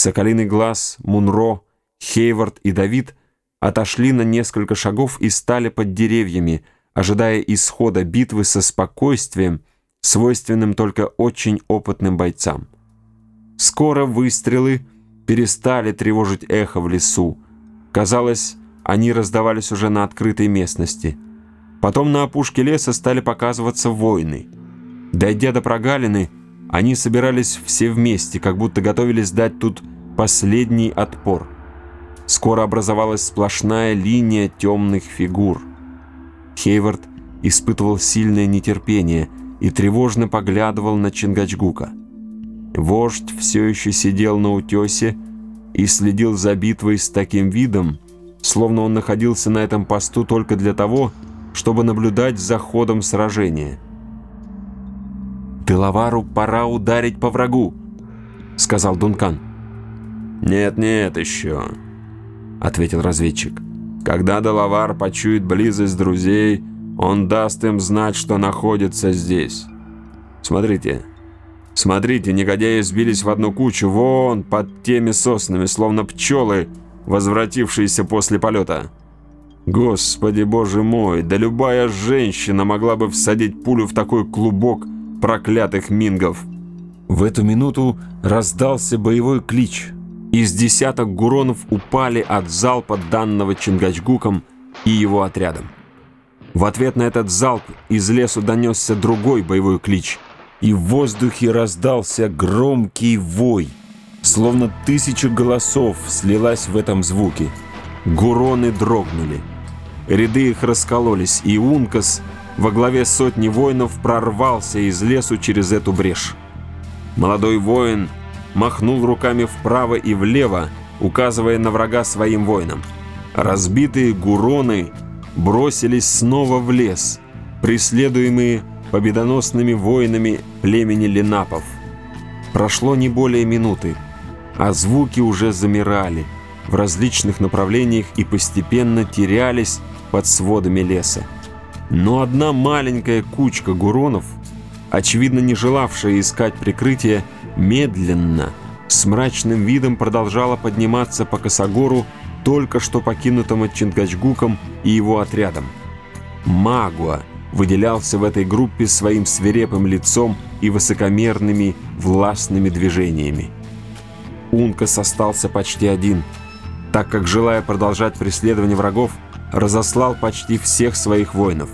Соколиный глаз, Мунро, Хейвард и Давид отошли на несколько шагов и стали под деревьями, ожидая исхода битвы со спокойствием, свойственным только очень опытным бойцам. Скоро выстрелы перестали тревожить эхо в лесу. Казалось, они раздавались уже на открытой местности. Потом на опушке леса стали показываться воины. Дойдя до прогалины, они собирались все вместе, как будто готовились дать тут последний отпор. Скоро образовалась сплошная линия темных фигур. Хейвард испытывал сильное нетерпение и тревожно поглядывал на Чингачгука. Вождь все еще сидел на утесе и следил за битвой с таким видом, словно он находился на этом посту только для того, чтобы наблюдать за ходом сражения. «Делавару пора ударить по врагу», — сказал Дункан. «Нет-нет еще», — ответил разведчик. «Когда Делавар почует близость друзей, он даст им знать, что находится здесь. Смотрите, смотрите, негодяи сбились в одну кучу, вон, под теми соснами, словно пчелы, возвратившиеся после полета. Господи боже мой, да любая женщина могла бы всадить пулю в такой клубок проклятых мингов. В эту минуту раздался боевой клич. Из десяток гуронов упали от залпа данного Чингачгуком и его отрядом. В ответ на этот залп из лесу донесся другой боевой клич, и в воздухе раздался громкий вой, словно тысяча голосов слилась в этом звуке. Гуроны дрогнули. Ряды их раскололись, и Ункас во главе сотни воинов прорвался из лесу через эту брешь. Молодой воин махнул руками вправо и влево, указывая на врага своим воинам. Разбитые гуроны бросились снова в лес, преследуемые победоносными воинами племени Ленапов. Прошло не более минуты, а звуки уже замирали в различных направлениях и постепенно терялись под сводами леса. Но одна маленькая кучка гуронов, очевидно не желавшая искать прикрытие, медленно, с мрачным видом продолжала подниматься по косогору, только что покинутому Чингачгуком и его отрядом. Магуа выделялся в этой группе своим свирепым лицом и высокомерными властными движениями. Ункас остался почти один, так как, желая продолжать преследование врагов, разослал почти всех своих воинов.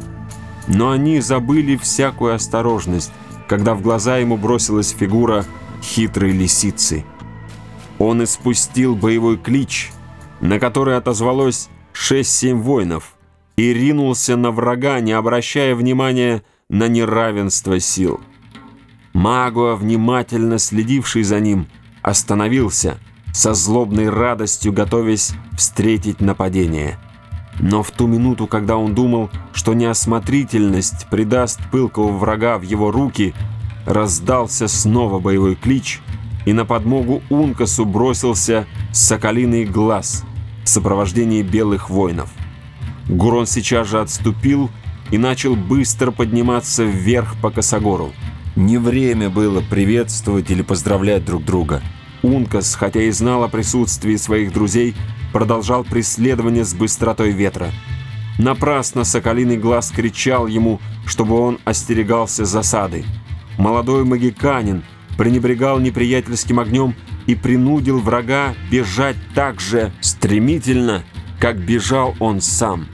Но они забыли всякую осторожность, когда в глаза ему бросилась фигура хитрой лисицы. Он испустил боевой клич, на который отозвалось 6-7 воинов, и ринулся на врага, не обращая внимания на неравенство сил. Магуа, внимательно следивший за ним, остановился, со злобной радостью готовясь встретить нападение. Но в ту минуту, когда он думал, что неосмотрительность придаст пылкого врага в его руки, раздался снова боевой клич, и на подмогу Ункасу бросился соколиный глаз в сопровождении белых воинов. Гурон сейчас же отступил и начал быстро подниматься вверх по Косогору. Не время было приветствовать или поздравлять друг друга. Ункас, хотя и знал о присутствии своих друзей, продолжал преследование с быстротой ветра. Напрасно Соколиный Глаз кричал ему, чтобы он остерегался засады. Молодой магиканин пренебрегал неприятельским огнем и принудил врага бежать так же стремительно, как бежал он сам.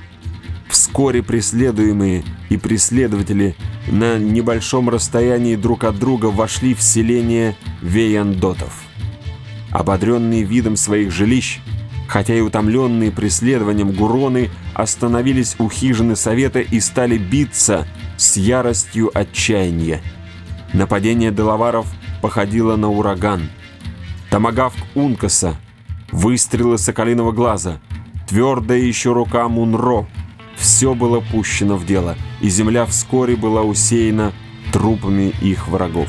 Вскоре преследуемые и преследователи на небольшом расстоянии друг от друга вошли в селение Веяндотов. Ободренные видом своих жилищ, Хотя и утомленные преследованием гуроны остановились у хижины совета и стали биться с яростью отчаяния. Нападение Делаваров походило на ураган. Томагавк Ункаса, выстрелы Соколиного глаза, твердая еще рука Мунро — все было пущено в дело, и земля вскоре была усеяна трупами их врагов.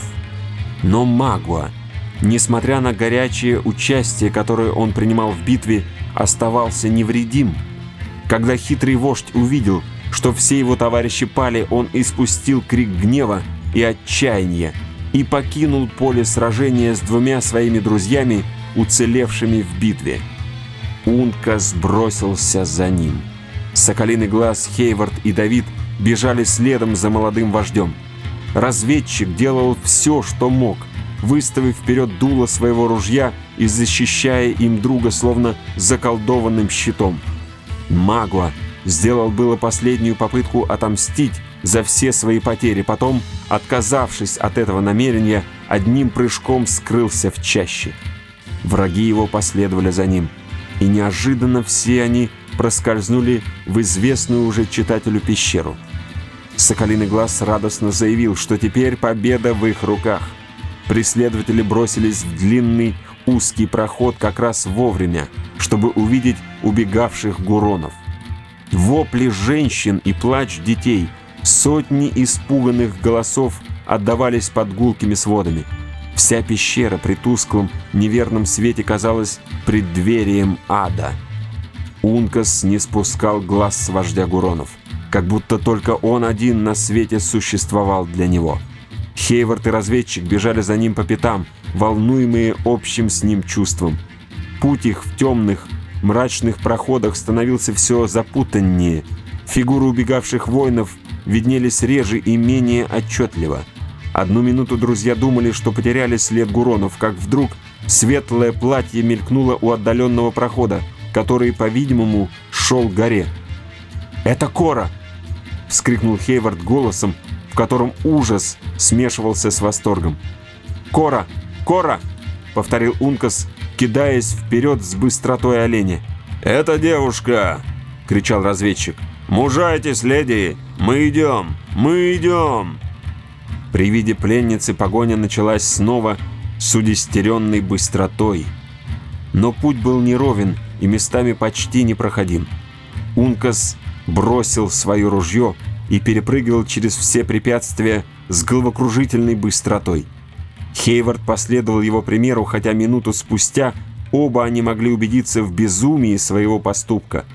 Но Магуа — несмотря на горячее участие, которое он принимал в битве, оставался невредим. Когда хитрый вождь увидел, что все его товарищи пали, он испустил крик гнева и отчаяния и покинул поле сражения с двумя своими друзьями уцелевшими в битве. Унка сбросился за ним. Соколиный глаз, Хейвард и Давид бежали следом за молодым вождем. Разведчик делал все, что мог, выставив вперед дуло своего ружья и защищая им друга словно заколдованным щитом. Магуа сделал было последнюю попытку отомстить за все свои потери, потом, отказавшись от этого намерения, одним прыжком скрылся в чаще. Враги его последовали за ним, и неожиданно все они проскользнули в известную уже читателю пещеру. Соколиный глаз радостно заявил, что теперь победа в их руках. Преследователи бросились в длинный узкий проход как раз вовремя, чтобы увидеть убегавших гуронов. Вопли женщин и плач детей, сотни испуганных голосов отдавались под гулкими сводами. Вся пещера при тусклом, неверном свете казалась преддверием ада. Ункас не спускал глаз с вождя Гуронов, как будто только он один на свете существовал для него. Хейвард и разведчик бежали за ним по пятам, волнуемые общим с ним чувством. Путь их в темных, мрачных проходах становился все запутаннее. Фигуры убегавших воинов виднелись реже и менее отчетливо. Одну минуту друзья думали, что потеряли след Гуронов, как вдруг светлое платье мелькнуло у отдаленного прохода, который, по-видимому, шел к горе. «Это Кора!» — вскрикнул Хейвард голосом, в котором ужас смешивался с восторгом. «Кора! Кора!» — повторил Ункас, кидаясь вперед с быстротой оленя. «Это девушка!» — кричал разведчик. «Мужайтесь, леди! Мы идем! Мы идем!» При виде пленницы погоня началась снова с удестеренной быстротой. Но путь был неровен и местами почти непроходим. Ункас бросил свое ружье и перепрыгивал через все препятствия с головокружительной быстротой. Хейвард последовал его примеру, хотя минуту спустя оба они могли убедиться в безумии своего поступка.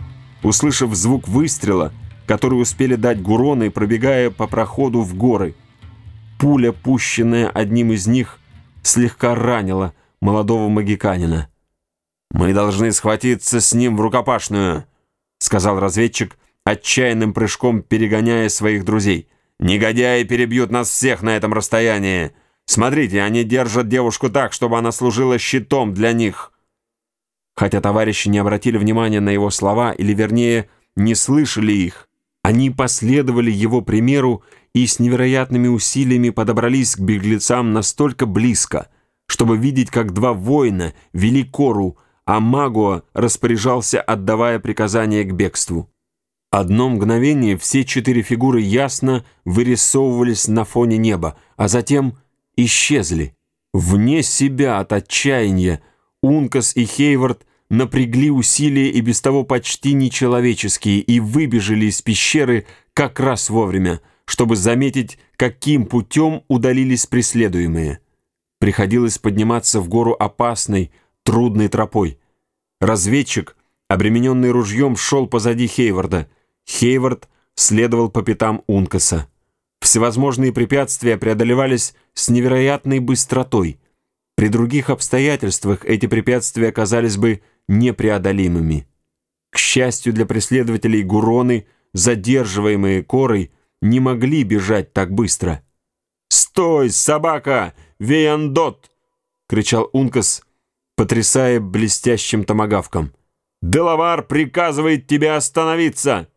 Услышав звук выстрела, который успели дать гуроны, пробегая по проходу в горы, пуля, пущенная одним из них, слегка ранила молодого магиканина. «Мы должны схватиться с ним в рукопашную», — сказал разведчик, отчаянным прыжком перегоняя своих друзей. «Негодяи перебьют нас всех на этом расстоянии. Смотрите, они держат девушку так, чтобы она служила щитом для них». Хотя товарищи не обратили внимания на его слова, или вернее, не слышали их, они последовали его примеру и с невероятными усилиями подобрались к беглецам настолько близко, чтобы видеть, как два воина вели кору, а Магуа распоряжался, отдавая приказания к бегству. Одно мгновение все четыре фигуры ясно вырисовывались на фоне неба, а затем исчезли. Вне себя от отчаяния Ункас и Хейвард напрягли усилия и без того почти нечеловеческие и выбежали из пещеры как раз вовремя, чтобы заметить, каким путем удалились преследуемые. Приходилось подниматься в гору опасной, трудной тропой. Разведчик, обремененный ружьем, шел позади Хейварда. Хейвард следовал по пятам Ункаса. Всевозможные препятствия преодолевались с невероятной быстротой. При других обстоятельствах эти препятствия оказались бы непреодолимыми. К счастью для преследователей Гуроны, задерживаемые корой, не могли бежать так быстро. «Стой, собака! Веяндот!» — кричал Ункас, потрясая блестящим томагавком. «Делавар приказывает тебе остановиться!»